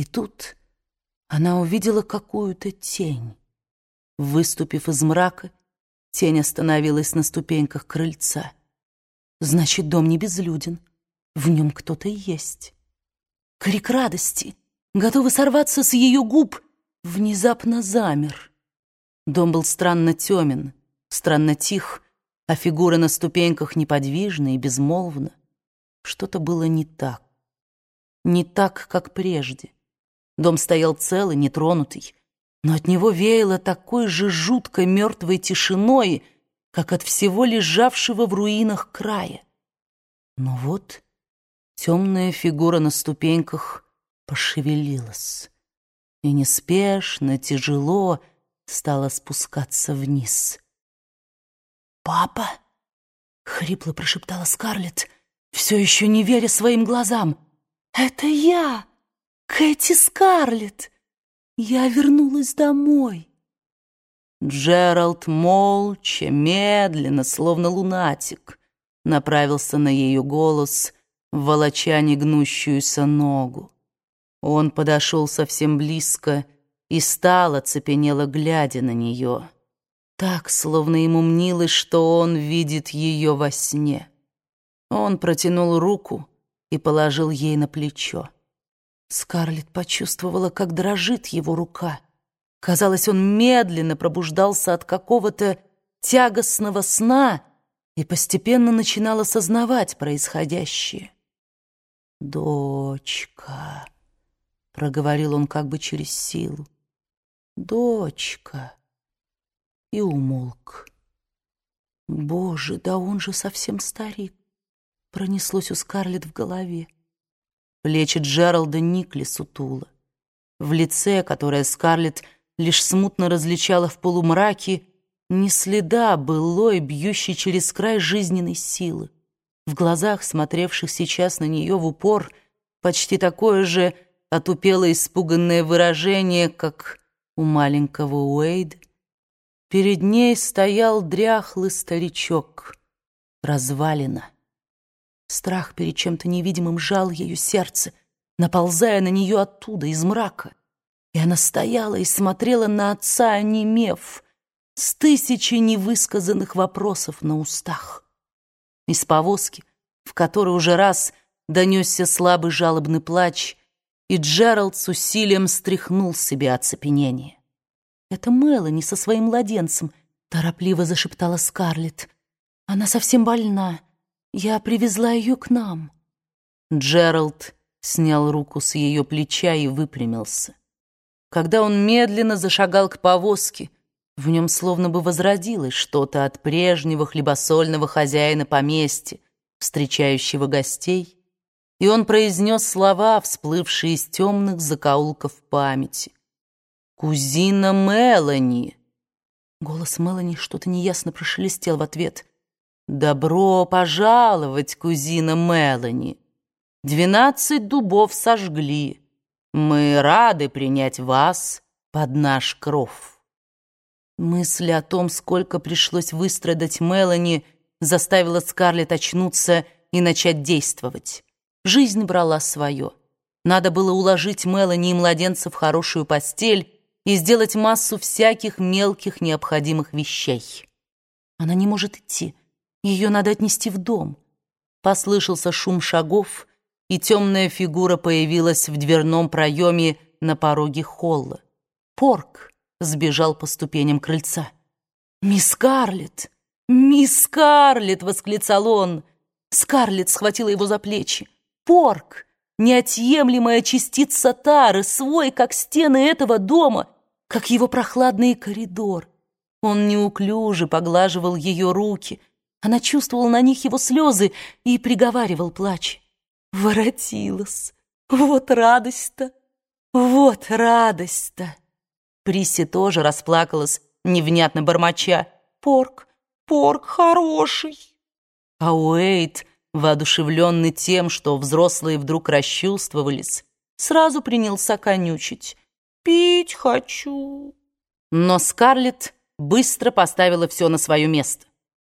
И тут она увидела какую-то тень. Выступив из мрака, тень остановилась на ступеньках крыльца. Значит, дом не безлюден, в нем кто-то есть. Крик радости, готовый сорваться с ее губ, внезапно замер. Дом был странно темен, странно тих, а фигура на ступеньках неподвижна и безмолвна. Что-то было не так. Не так, как прежде. Дом стоял целый, нетронутый, но от него веяло такой же жуткой мертвой тишиной, как от всего лежавшего в руинах края. Но вот темная фигура на ступеньках пошевелилась и неспешно, тяжело стала спускаться вниз. «Папа!» — хрипло прошептала Скарлетт, все еще не веря своим глазам. «Это я!» Кэти Скарлетт! Я вернулась домой!» Джеральд молча, медленно, словно лунатик, направился на ее голос, волоча негнущуюся ногу. Он подошел совсем близко и стал, оцепенело глядя на нее, так, словно ему мнилось, что он видит ее во сне. Он протянул руку и положил ей на плечо. Скарлетт почувствовала, как дрожит его рука. Казалось, он медленно пробуждался от какого-то тягостного сна и постепенно начинал осознавать происходящее. «Дочка», — проговорил он как бы через силу, — «дочка», и умолк. «Боже, да он же совсем старик», — пронеслось у Скарлетт в голове. Плечи Джералда никли сутуло. В лице, которое Скарлетт лишь смутно различала в полумраке, ни следа былой, бьющей через край жизненной силы. В глазах, смотревших сейчас на нее в упор, почти такое же отупело испуганное выражение, как у маленького Уэйда. Перед ней стоял дряхлый старичок, развалина. Страх перед чем-то невидимым жал ее сердце, наползая на нее оттуда, из мрака. И она стояла и смотрела на отца, онемев, с тысячей невысказанных вопросов на устах. Из повозки, в которой уже раз донесся слабый жалобный плач, и Джеральд с усилием стряхнул себе оцепенение. «Это Мелани со своим младенцем», — торопливо зашептала Скарлетт. «Она совсем больна». Я привезла ее к нам. Джеральд снял руку с ее плеча и выпрямился. Когда он медленно зашагал к повозке, в нем словно бы возродилось что-то от прежнего хлебосольного хозяина поместья, встречающего гостей, и он произнес слова, всплывшие из темных закоулков памяти. «Кузина Мелани!» Голос Мелани что-то неясно прошелестел в ответ. «Добро пожаловать, кузина Мелани! Двенадцать дубов сожгли. Мы рады принять вас под наш кров». Мысль о том, сколько пришлось выстрадать Мелани, заставила Скарлетт очнуться и начать действовать. Жизнь брала свое. Надо было уложить Мелани и младенца в хорошую постель и сделать массу всяких мелких необходимых вещей. Она не может идти. Ее надо отнести в дом. Послышался шум шагов, и темная фигура появилась в дверном проеме на пороге холла. Порк сбежал по ступеням крыльца. «Мисс Карлетт! Мисс Карлетт!» — восклицал он. Скарлетт схватила его за плечи. «Порк! Неотъемлемая частица тары, свой, как стены этого дома, как его прохладный коридор». Он неуклюже поглаживал ее руки — она чувствовала на них его слезы и приговаривал, плач. «Воротилась! Вот радость-то! Вот радость-то!» Присси тоже расплакалась, невнятно бормоча. «Порк, порк хороший!» А Уэйт, воодушевленный тем, что взрослые вдруг расчувствовались, сразу принялся конючить. «Пить хочу!» Но Скарлетт быстро поставила все на свое место.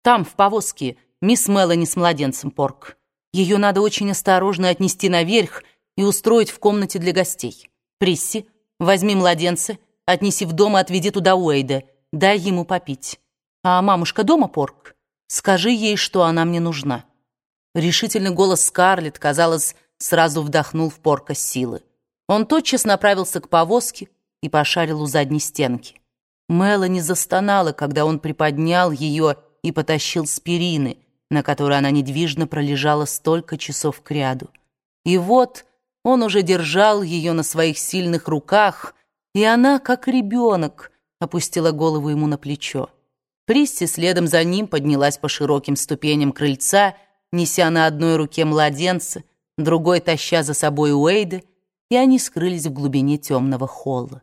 Там, в повозке, мисс Мелани с младенцем Порк. Ее надо очень осторожно отнести наверх и устроить в комнате для гостей. Присси, возьми младенца, отнеси в дом и отведи туда Уэйда. Дай ему попить. А мамушка дома, Порк? Скажи ей, что она мне нужна». Решительный голос Скарлетт, казалось, сразу вдохнул в Порка силы. Он тотчас направился к повозке и пошарил у задней стенки. Мелани застонала, когда он приподнял ее и потащил с перины, на которой она недвижно пролежала столько часов кряду. И вот он уже держал ее на своих сильных руках, и она, как ребенок, опустила голову ему на плечо. Присти следом за ним поднялась по широким ступеням крыльца, неся на одной руке младенца, другой таща за собой Уэйда, и они скрылись в глубине темного холла.